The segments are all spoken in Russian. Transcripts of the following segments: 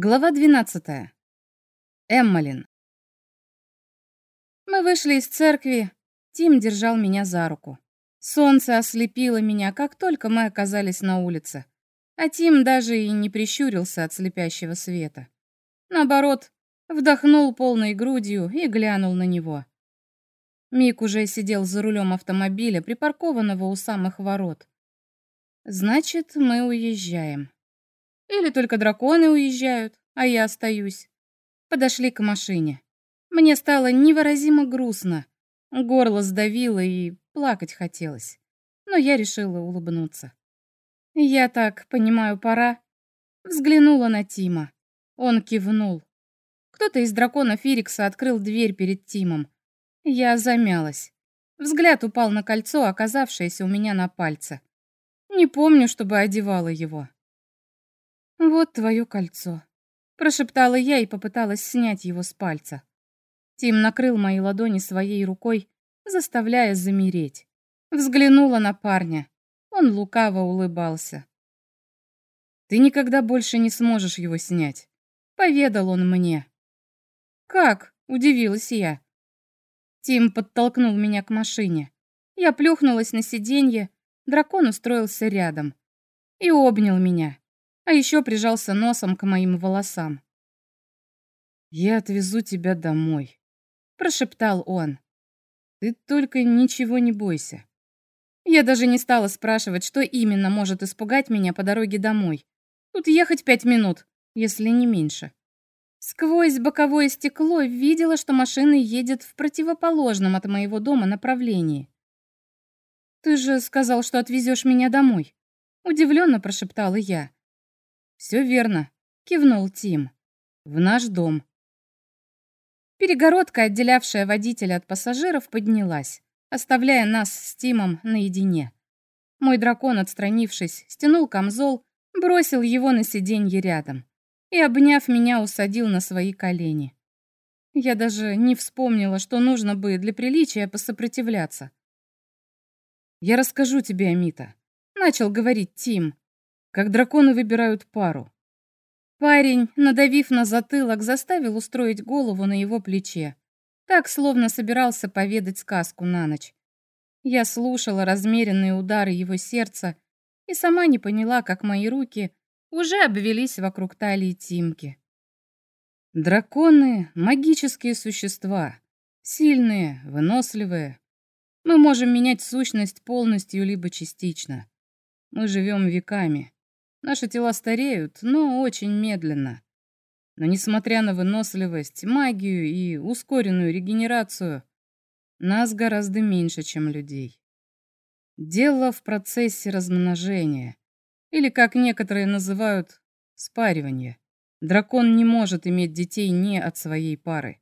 Глава 12. Эммалин. Мы вышли из церкви. Тим держал меня за руку. Солнце ослепило меня, как только мы оказались на улице. А Тим даже и не прищурился от слепящего света. Наоборот, вдохнул полной грудью и глянул на него. Мик уже сидел за рулем автомобиля, припаркованного у самых ворот. Значит, мы уезжаем. Или только драконы уезжают, а я остаюсь. Подошли к машине. Мне стало невыразимо грустно. Горло сдавило и плакать хотелось. Но я решила улыбнуться. Я так понимаю, пора. Взглянула на Тима. Он кивнул. Кто-то из дракона Фирикса открыл дверь перед Тимом. Я замялась. Взгляд упал на кольцо, оказавшееся у меня на пальце. Не помню, чтобы одевала его. «Вот твое кольцо», — прошептала я и попыталась снять его с пальца. Тим накрыл мои ладони своей рукой, заставляя замереть. Взглянула на парня. Он лукаво улыбался. «Ты никогда больше не сможешь его снять», — поведал он мне. «Как?» — удивилась я. Тим подтолкнул меня к машине. Я плюхнулась на сиденье, дракон устроился рядом и обнял меня а еще прижался носом к моим волосам. «Я отвезу тебя домой», — прошептал он. «Ты только ничего не бойся». Я даже не стала спрашивать, что именно может испугать меня по дороге домой. Тут ехать пять минут, если не меньше. Сквозь боковое стекло видела, что машина едет в противоположном от моего дома направлении. «Ты же сказал, что отвезешь меня домой», — удивленно прошептала я. «Все верно», — кивнул Тим. «В наш дом». Перегородка, отделявшая водителя от пассажиров, поднялась, оставляя нас с Тимом наедине. Мой дракон, отстранившись, стянул камзол, бросил его на сиденье рядом и, обняв меня, усадил на свои колени. Я даже не вспомнила, что нужно бы для приличия посопротивляться. «Я расскажу тебе, Амита», — начал говорить Тим как драконы выбирают пару. Парень, надавив на затылок, заставил устроить голову на его плече. Так, словно собирался поведать сказку на ночь. Я слушала размеренные удары его сердца и сама не поняла, как мои руки уже обвелись вокруг талии Тимки. Драконы — магические существа. Сильные, выносливые. Мы можем менять сущность полностью либо частично. Мы живем веками. Наши тела стареют, но очень медленно. Но несмотря на выносливость, магию и ускоренную регенерацию, нас гораздо меньше, чем людей. Дело в процессе размножения, или, как некоторые называют, спаривания. Дракон не может иметь детей не от своей пары.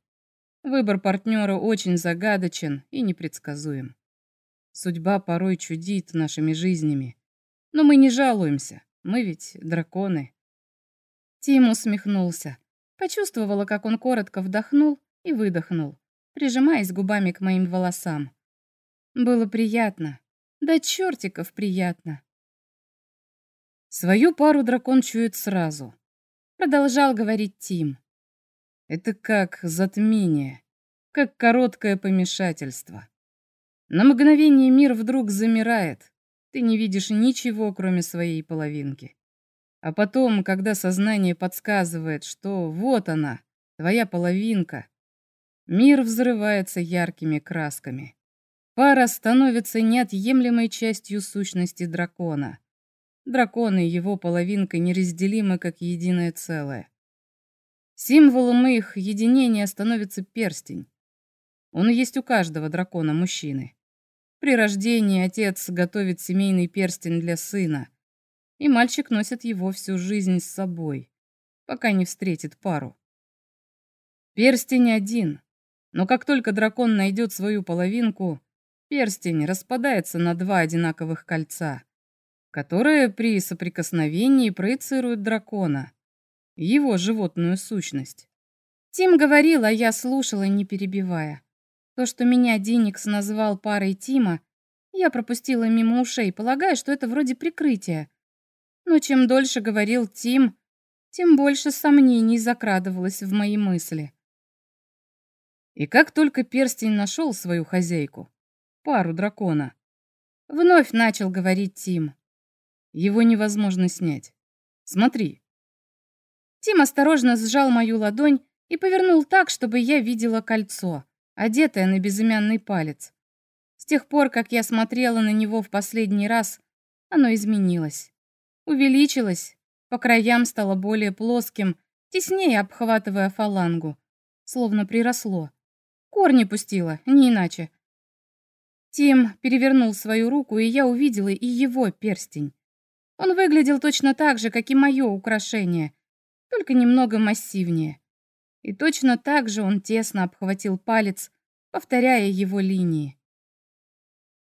Выбор партнера очень загадочен и непредсказуем. Судьба порой чудит нашими жизнями, но мы не жалуемся. Мы ведь драконы. Тим усмехнулся. Почувствовала, как он коротко вдохнул и выдохнул, прижимаясь губами к моим волосам. Было приятно. Да чертиков приятно. Свою пару дракон чует сразу. Продолжал говорить Тим. Это как затмение, как короткое помешательство. На мгновение мир вдруг замирает, ты не видишь ничего, кроме своей половинки. А потом, когда сознание подсказывает, что вот она, твоя половинка, мир взрывается яркими красками. Пара становится неотъемлемой частью сущности дракона. Дракон и его половинка неразделимы как единое целое. Символом их единения становится перстень. Он есть у каждого дракона-мужчины. При рождении отец готовит семейный перстень для сына, и мальчик носит его всю жизнь с собой, пока не встретит пару. Перстень один, но как только дракон найдет свою половинку, перстень распадается на два одинаковых кольца, которые при соприкосновении проецируют дракона, его животную сущность. Тим говорил, а я слушала, не перебивая. То, что меня Диникс назвал парой Тима, я пропустила мимо ушей, полагая, что это вроде прикрытия. Но чем дольше говорил Тим, тем больше сомнений закрадывалось в мои мысли. И как только перстень нашел свою хозяйку, пару дракона, вновь начал говорить Тим. Его невозможно снять. Смотри. Тим осторожно сжал мою ладонь и повернул так, чтобы я видела кольцо, одетое на безымянный палец. С тех пор, как я смотрела на него в последний раз, оно изменилось. Увеличилось, по краям стало более плоским, теснее обхватывая фалангу, словно приросло. Корни пустила, не иначе. Тим перевернул свою руку, и я увидела и его перстень. Он выглядел точно так же, как и мое украшение, только немного массивнее. И точно так же он тесно обхватил палец, повторяя его линии.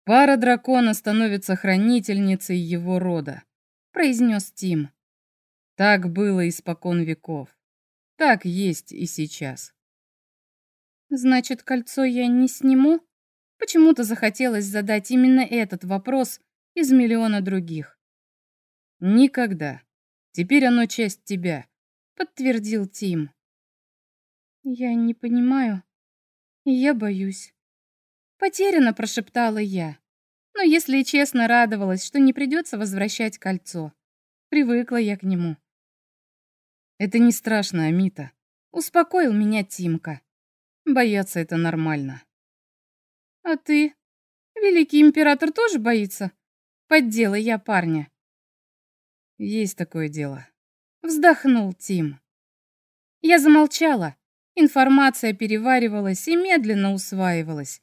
«Пара дракона становится хранительницей его рода», — произнес Тим. «Так было испокон веков. Так есть и сейчас». Значит, кольцо я не сниму? Почему-то захотелось задать именно этот вопрос из миллиона других. Никогда. Теперь оно часть тебя, подтвердил Тим. Я не понимаю. Я боюсь. Потеряно, прошептала я. Но, если честно, радовалась, что не придется возвращать кольцо. Привыкла я к нему. Это не страшно, Амита. Успокоил меня Тимка. Бояться это нормально. А ты? Великий император тоже боится? Поддела я парня. Есть такое дело. Вздохнул Тим. Я замолчала. Информация переваривалась и медленно усваивалась.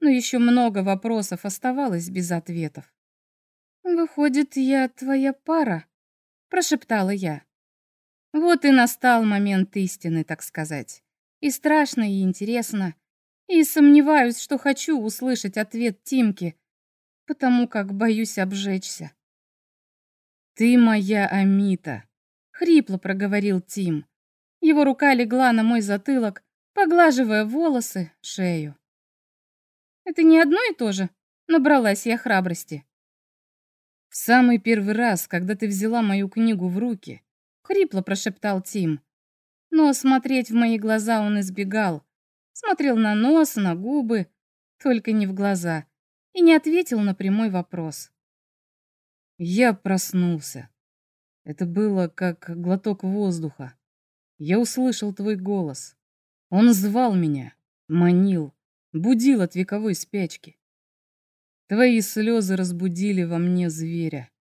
Но еще много вопросов оставалось без ответов. «Выходит, я твоя пара?» – прошептала я. Вот и настал момент истины, так сказать. И страшно, и интересно. И сомневаюсь, что хочу услышать ответ Тимки, потому как боюсь обжечься. «Ты моя Амита», — хрипло проговорил Тим. Его рука легла на мой затылок, поглаживая волосы, шею. «Это не одно и то же?» — набралась я храбрости. «В самый первый раз, когда ты взяла мою книгу в руки», — хрипло прошептал Тим, но смотреть в мои глаза он избегал. Смотрел на нос, на губы, только не в глаза, и не ответил на прямой вопрос. Я проснулся. Это было как глоток воздуха. Я услышал твой голос. Он звал меня, манил, будил от вековой спячки. Твои слезы разбудили во мне зверя.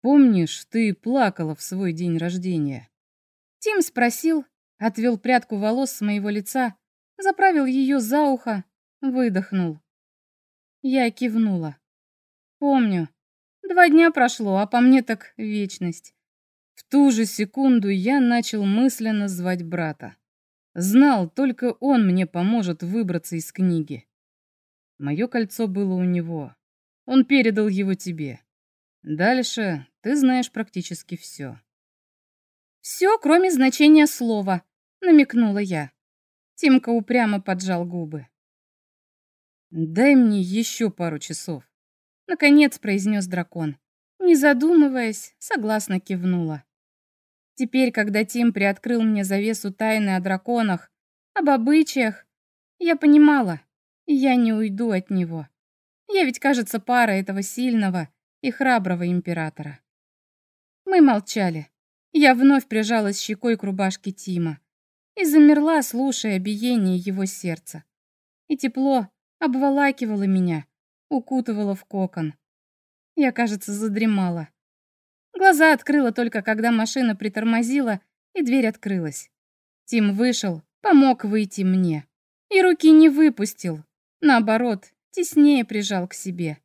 Помнишь, ты плакала в свой день рождения? Тим спросил, отвел прядку волос с моего лица, заправил ее за ухо, выдохнул. Я кивнула. Помню. Два дня прошло, а по мне так вечность. В ту же секунду я начал мысленно звать брата. Знал, только он мне поможет выбраться из книги. Мое кольцо было у него. Он передал его тебе. Дальше ты знаешь практически все. «Все, кроме значения слова», — намекнула я. Тимка упрямо поджал губы. «Дай мне еще пару часов», — наконец произнес дракон. Не задумываясь, согласно кивнула. Теперь, когда Тим приоткрыл мне завесу тайны о драконах, об обычаях, я понимала, я не уйду от него. Я ведь, кажется, пара этого сильного и храброго императора. Мы молчали. Я вновь прижалась щекой к рубашке Тима и замерла, слушая биение его сердца. И тепло обволакивало меня, укутывало в кокон. Я, кажется, задремала. Глаза открыла только, когда машина притормозила, и дверь открылась. Тим вышел, помог выйти мне. И руки не выпустил. Наоборот, теснее прижал к себе.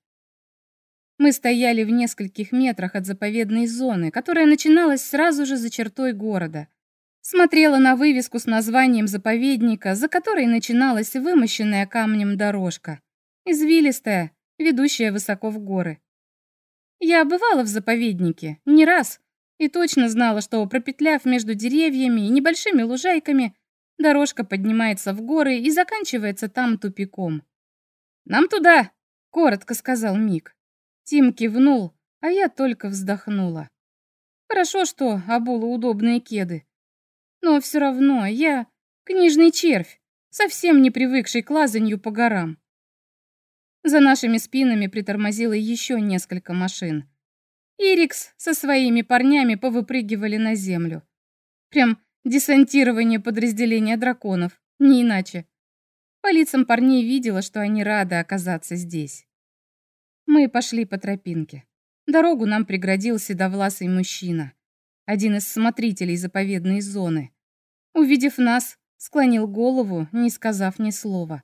Мы стояли в нескольких метрах от заповедной зоны, которая начиналась сразу же за чертой города. Смотрела на вывеску с названием заповедника, за которой начиналась вымощенная камнем дорожка. Извилистая, ведущая высоко в горы. Я бывала в заповеднике, не раз, и точно знала, что, пропетляв между деревьями и небольшими лужайками, дорожка поднимается в горы и заканчивается там тупиком. «Нам туда!» — коротко сказал Мик. Тим кивнул, а я только вздохнула. Хорошо, что обула удобные кеды. Но все равно я книжный червь, совсем не привыкший к лазанью по горам. За нашими спинами притормозило еще несколько машин. Ирикс со своими парнями повыпрыгивали на землю. Прям десантирование подразделения драконов, не иначе. По лицам парней видела, что они рады оказаться здесь. Мы пошли по тропинке. Дорогу нам преградил седовласый мужчина, один из смотрителей заповедной зоны. Увидев нас, склонил голову, не сказав ни слова.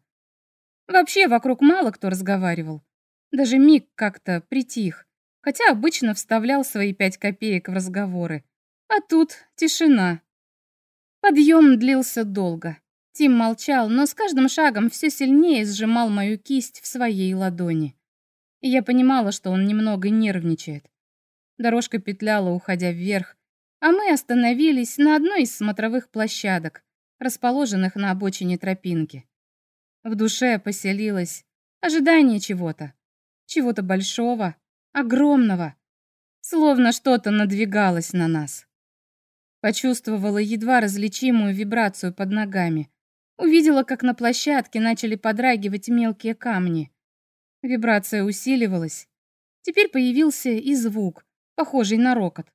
Вообще вокруг мало кто разговаривал. Даже Мик как-то притих, хотя обычно вставлял свои пять копеек в разговоры. А тут тишина. Подъем длился долго. Тим молчал, но с каждым шагом все сильнее сжимал мою кисть в своей ладони и я понимала, что он немного нервничает. Дорожка петляла, уходя вверх, а мы остановились на одной из смотровых площадок, расположенных на обочине тропинки. В душе поселилось ожидание чего-то, чего-то большого, огромного, словно что-то надвигалось на нас. Почувствовала едва различимую вибрацию под ногами, увидела, как на площадке начали подрагивать мелкие камни. Вибрация усиливалась. Теперь появился и звук, похожий на рокот.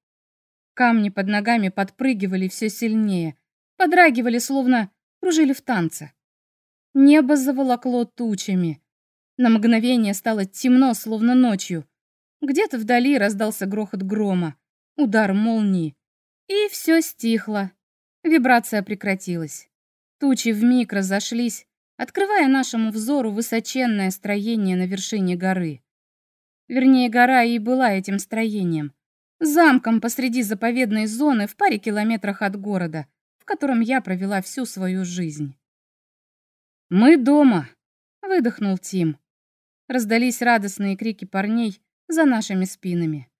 Камни под ногами подпрыгивали все сильнее, подрагивали, словно кружили в танце. Небо заволокло тучами. На мгновение стало темно, словно ночью. Где-то вдали раздался грохот грома, удар молнии. И все стихло. Вибрация прекратилась. Тучи вмиг разошлись, открывая нашему взору высоченное строение на вершине горы. Вернее, гора и была этим строением. Замком посреди заповедной зоны в паре километрах от города, в котором я провела всю свою жизнь. «Мы дома!» — выдохнул Тим. Раздались радостные крики парней за нашими спинами.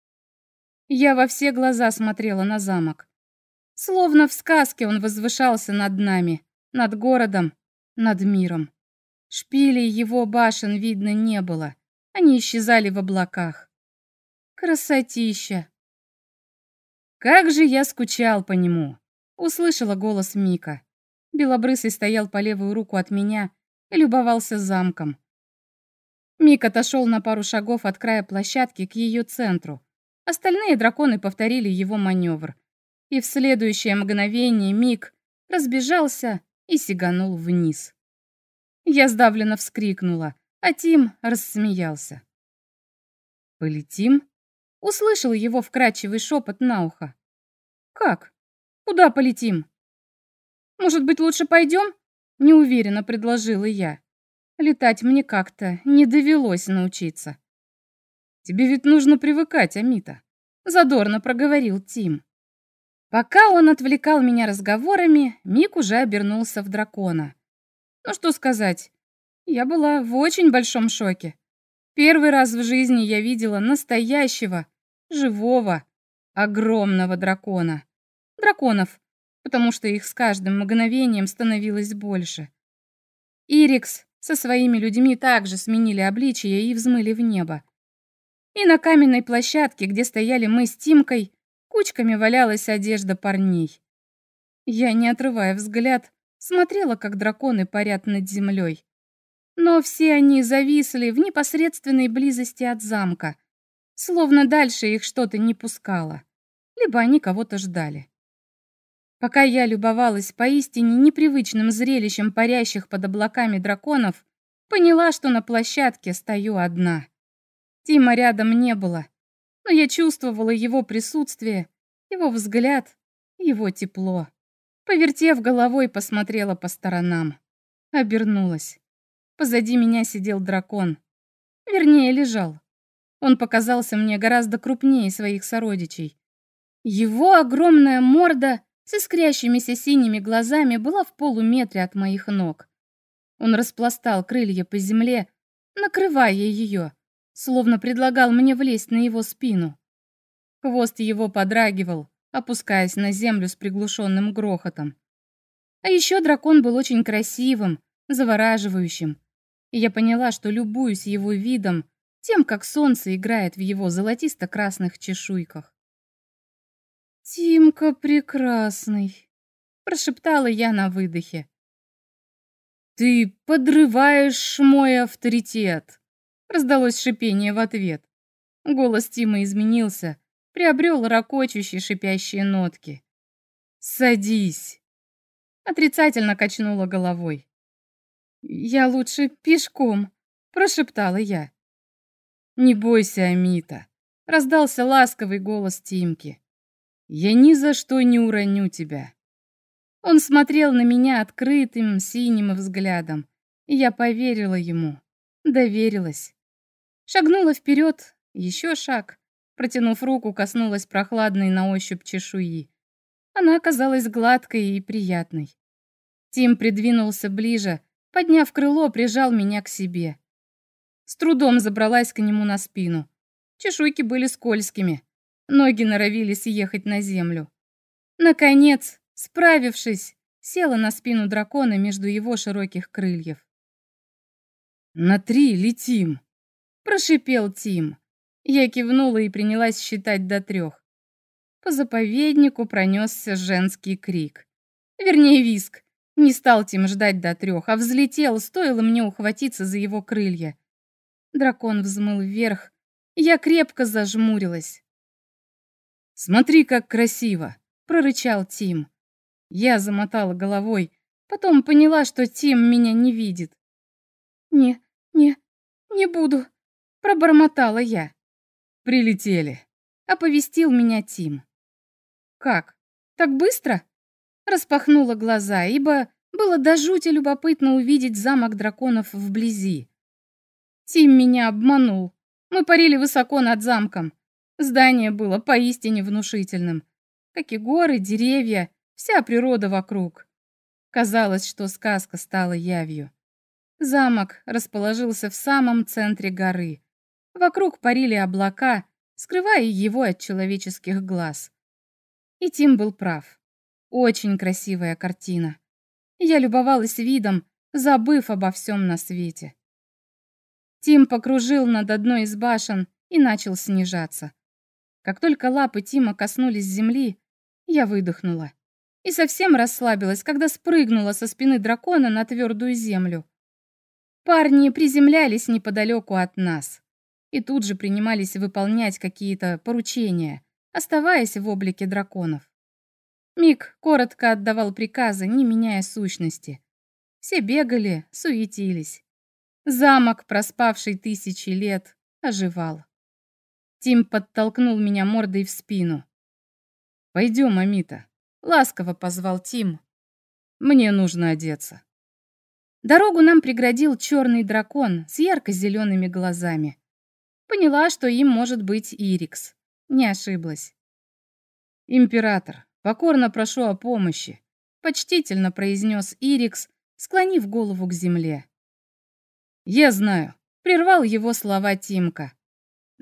Я во все глаза смотрела на замок. Словно в сказке он возвышался над нами, над городом, над миром. Шпилей его башен видно не было, они исчезали в облаках. Красотища! Как же я скучал по нему! Услышала голос Мика. Белобрысый стоял по левую руку от меня и любовался замком. Мик отошел на пару шагов от края площадки к ее центру. Остальные драконы повторили его маневр. И в следующее мгновение Мик разбежался и сиганул вниз. Я сдавленно вскрикнула, а Тим рассмеялся. «Полетим?» — услышал его вкрадчивый шепот на ухо. «Как? Куда полетим?» «Может быть, лучше пойдем?» — неуверенно предложила я. Летать мне как-то не довелось научиться. «Тебе ведь нужно привыкать, Амита», — задорно проговорил Тим. Пока он отвлекал меня разговорами, Мик уже обернулся в дракона. Ну что сказать, я была в очень большом шоке. Первый раз в жизни я видела настоящего, живого, огромного дракона. Драконов, потому что их с каждым мгновением становилось больше. Ирикс со своими людьми также сменили обличие и взмыли в небо. И на каменной площадке, где стояли мы с Тимкой, Кучками валялась одежда парней. Я, не отрывая взгляд, смотрела, как драконы парят над землей. Но все они зависли в непосредственной близости от замка, словно дальше их что-то не пускало, либо они кого-то ждали. Пока я любовалась поистине непривычным зрелищем парящих под облаками драконов, поняла, что на площадке стою одна. Тима рядом не было, но я чувствовала его присутствие, его взгляд, его тепло. Повертев головой, посмотрела по сторонам. Обернулась. Позади меня сидел дракон. Вернее, лежал. Он показался мне гораздо крупнее своих сородичей. Его огромная морда с искрящимися синими глазами была в полуметре от моих ног. Он распластал крылья по земле, накрывая ее, словно предлагал мне влезть на его спину. Хвост его подрагивал, опускаясь на землю с приглушенным грохотом. А еще дракон был очень красивым, завораживающим. И я поняла, что любуюсь его видом, тем, как солнце играет в его золотисто-красных чешуйках. «Тимка прекрасный», — прошептала я на выдохе. «Ты подрываешь мой авторитет», — раздалось шипение в ответ. Голос Тима изменился, приобрел ракочущие шипящие нотки. «Садись!» Отрицательно качнула головой. «Я лучше пешком», — прошептала я. «Не бойся, Амита», — раздался ласковый голос Тимки. «Я ни за что не уроню тебя». Он смотрел на меня открытым синим взглядом, и я поверила ему, доверилась. Шагнула вперед, еще шаг, протянув руку, коснулась прохладной на ощупь чешуи. Она оказалась гладкой и приятной. Тим придвинулся ближе, подняв крыло, прижал меня к себе. С трудом забралась к нему на спину. Чешуйки были скользкими, ноги норовили съехать на землю. Наконец, справившись, села на спину дракона между его широких крыльев. «На три летим!» – прошипел Тим. Я кивнула и принялась считать до трех. По заповеднику пронесся женский крик. Вернее, виск. Не стал Тим ждать до трех, а взлетел, стоило мне ухватиться за его крылья. Дракон взмыл вверх, я крепко зажмурилась. «Смотри, как красиво!» — прорычал Тим. Я замотала головой, потом поняла, что Тим меня не видит. «Не, не, не буду», — пробормотала я. «Прилетели», — оповестил меня Тим. «Как? Так быстро?» Распахнула глаза, ибо было до жути любопытно увидеть замок драконов вблизи. Тим меня обманул. Мы парили высоко над замком. Здание было поистине внушительным. Как и горы, деревья, вся природа вокруг. Казалось, что сказка стала явью. Замок расположился в самом центре горы. Вокруг парили облака, скрывая его от человеческих глаз. И Тим был прав. Очень красивая картина. Я любовалась видом, забыв обо всем на свете. Тим покружил над одной из башен и начал снижаться. Как только лапы Тима коснулись земли, я выдохнула. И совсем расслабилась, когда спрыгнула со спины дракона на твердую землю. Парни приземлялись неподалеку от нас и тут же принимались выполнять какие-то поручения, оставаясь в облике драконов. Мик коротко отдавал приказы, не меняя сущности. Все бегали, суетились. Замок, проспавший тысячи лет, оживал. Тим подтолкнул меня мордой в спину. «Пойдем, Амита», — ласково позвал Тим. «Мне нужно одеться». Дорогу нам преградил черный дракон с ярко-зелеными глазами. Поняла, что им может быть Ирикс. Не ошиблась. «Император, покорно прошу о помощи», — почтительно произнес Ирикс, склонив голову к земле. «Я знаю», — прервал его слова Тимка.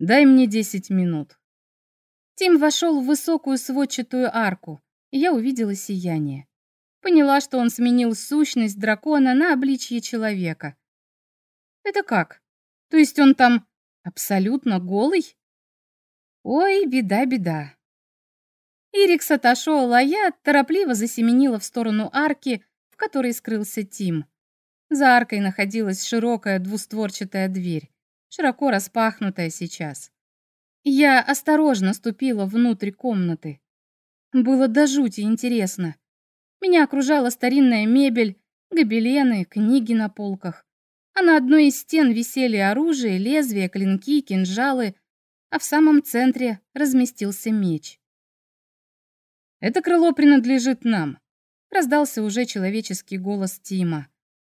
«Дай мне десять минут». Тим вошел в высокую сводчатую арку, и я увидела сияние. Поняла, что он сменил сущность дракона на обличье человека. Это как? То есть он там Абсолютно голый? Ой, беда-беда. Ирикс отошел, а я торопливо засеменила в сторону арки, в которой скрылся Тим. За аркой находилась широкая двустворчатая дверь, широко распахнутая сейчас. Я осторожно ступила внутрь комнаты. Было до жути интересно. Меня окружала старинная мебель, гобелены, книги на полках а на одной из стен висели оружие, лезвия, клинки, кинжалы, а в самом центре разместился меч. «Это крыло принадлежит нам», — раздался уже человеческий голос Тима.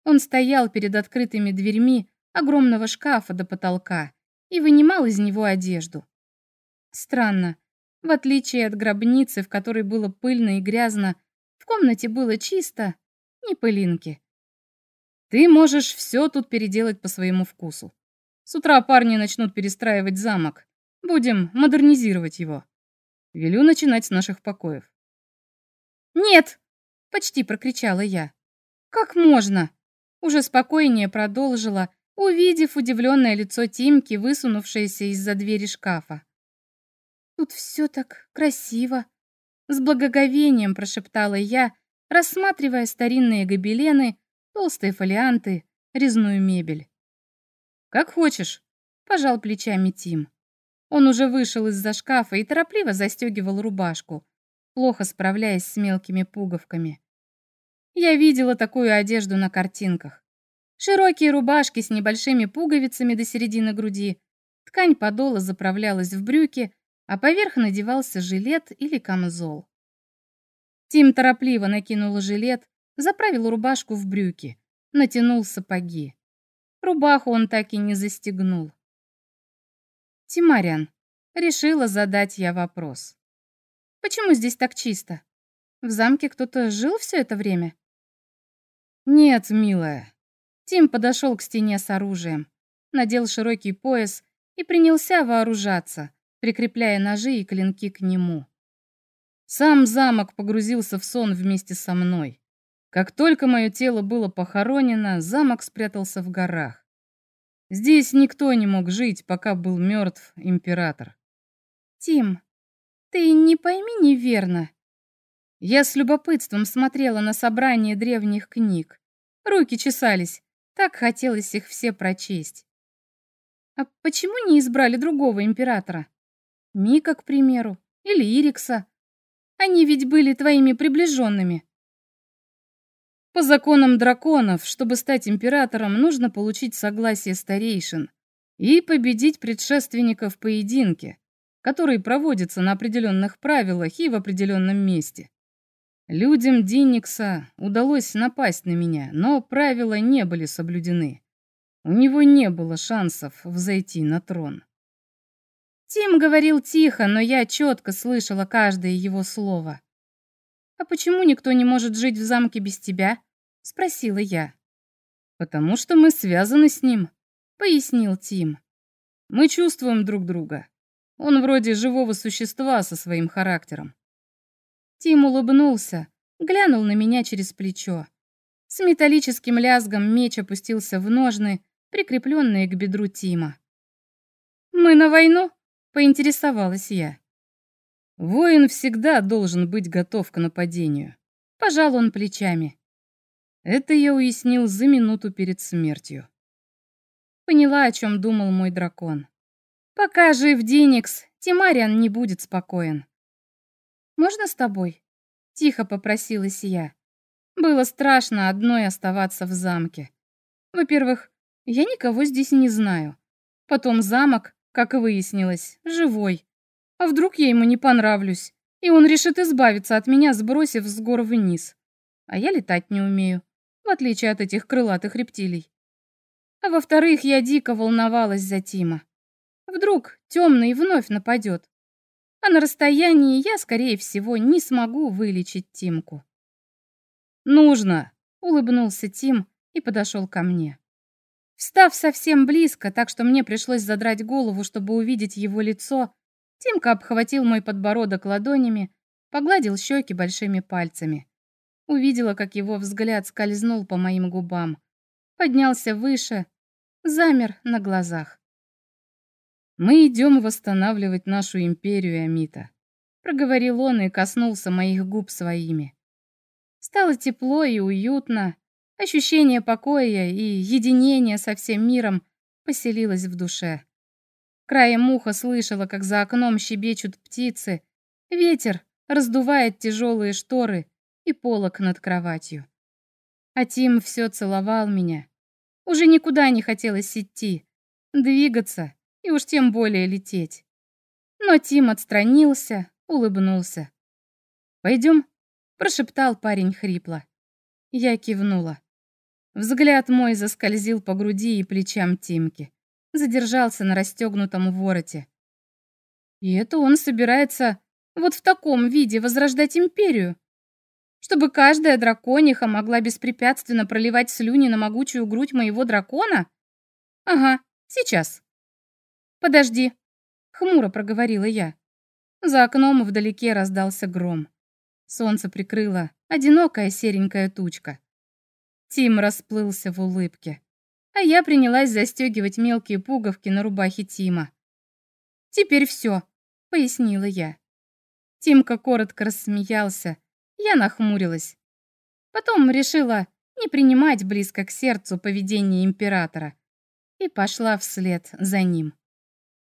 Он стоял перед открытыми дверьми огромного шкафа до потолка и вынимал из него одежду. Странно. В отличие от гробницы, в которой было пыльно и грязно, в комнате было чисто, ни пылинки. Ты можешь все тут переделать по своему вкусу. С утра парни начнут перестраивать замок. Будем модернизировать его. Велю начинать с наших покоев. «Нет!» — почти прокричала я. «Как можно?» Уже спокойнее продолжила, увидев удивленное лицо Тимки, высунувшееся из-за двери шкафа. «Тут все так красиво. С благоговением прошептала я, рассматривая старинные гобелены, толстые фолианты, резную мебель. «Как хочешь», — пожал плечами Тим. Он уже вышел из-за шкафа и торопливо застегивал рубашку, плохо справляясь с мелкими пуговками. Я видела такую одежду на картинках. Широкие рубашки с небольшими пуговицами до середины груди, ткань подола заправлялась в брюки, а поверх надевался жилет или камзол. Тим торопливо накинул жилет, заправил рубашку в брюки, натянул сапоги. Рубаху он так и не застегнул. Тимарян, решила задать я вопрос. Почему здесь так чисто? В замке кто-то жил все это время? Нет, милая. Тим подошел к стене с оружием, надел широкий пояс и принялся вооружаться, прикрепляя ножи и клинки к нему. Сам замок погрузился в сон вместе со мной. Как только мое тело было похоронено, замок спрятался в горах. Здесь никто не мог жить, пока был мертв император. Тим, ты не пойми неверно. Я с любопытством смотрела на собрание древних книг. Руки чесались, так хотелось их все прочесть. А почему не избрали другого императора? Мика, к примеру, или Ирикса? Они ведь были твоими приближенными. По законам драконов, чтобы стать императором, нужно получить согласие старейшин и победить предшественника в поединке, который проводится на определенных правилах и в определенном месте. Людям Динникса удалось напасть на меня, но правила не были соблюдены. У него не было шансов взойти на трон. Тим говорил тихо, но я четко слышала каждое его слово. «А почему никто не может жить в замке без тебя?» — спросила я. «Потому что мы связаны с ним», — пояснил Тим. «Мы чувствуем друг друга. Он вроде живого существа со своим характером». Тим улыбнулся, глянул на меня через плечо. С металлическим лязгом меч опустился в ножны, прикрепленные к бедру Тима. «Мы на войну?» — поинтересовалась я. Воин всегда должен быть готов к нападению. Пожал он плечами. Это я уяснил за минуту перед смертью. Поняла, о чем думал мой дракон. Пока жив Диникс, Тимариан не будет спокоен. «Можно с тобой?» — тихо попросилась я. Было страшно одной оставаться в замке. Во-первых, я никого здесь не знаю. Потом замок, как выяснилось, живой. А вдруг я ему не понравлюсь, и он решит избавиться от меня, сбросив с гор вниз. А я летать не умею, в отличие от этих крылатых рептилий. А во-вторых, я дико волновалась за Тима. Вдруг темный вновь нападет. А на расстоянии я, скорее всего, не смогу вылечить Тимку. «Нужно!» — улыбнулся Тим и подошел ко мне. Встав совсем близко, так что мне пришлось задрать голову, чтобы увидеть его лицо, Тимка обхватил мой подбородок ладонями, погладил щеки большими пальцами. Увидела, как его взгляд скользнул по моим губам, поднялся выше, замер на глазах. «Мы идем восстанавливать нашу империю, Амита», — проговорил он и коснулся моих губ своими. Стало тепло и уютно, ощущение покоя и единения со всем миром поселилось в душе. Краем уха слышала, как за окном щебечут птицы. Ветер раздувает тяжелые шторы и полок над кроватью. А Тим все целовал меня. Уже никуда не хотелось идти, двигаться и уж тем более лететь. Но Тим отстранился, улыбнулся. «Пойдем?» – прошептал парень хрипло. Я кивнула. Взгляд мой заскользил по груди и плечам Тимки задержался на расстегнутом вороте. И это он собирается вот в таком виде возрождать империю, чтобы каждая дракониха могла беспрепятственно проливать слюни на могучую грудь моего дракона? Ага, сейчас. Подожди, хмуро проговорила я. За окном вдалеке раздался гром. Солнце прикрыло одинокая серенькая тучка. Тим расплылся в улыбке а я принялась застегивать мелкие пуговки на рубахе Тима. «Теперь все», — пояснила я. Тимка коротко рассмеялся. Я нахмурилась. Потом решила не принимать близко к сердцу поведение императора и пошла вслед за ним.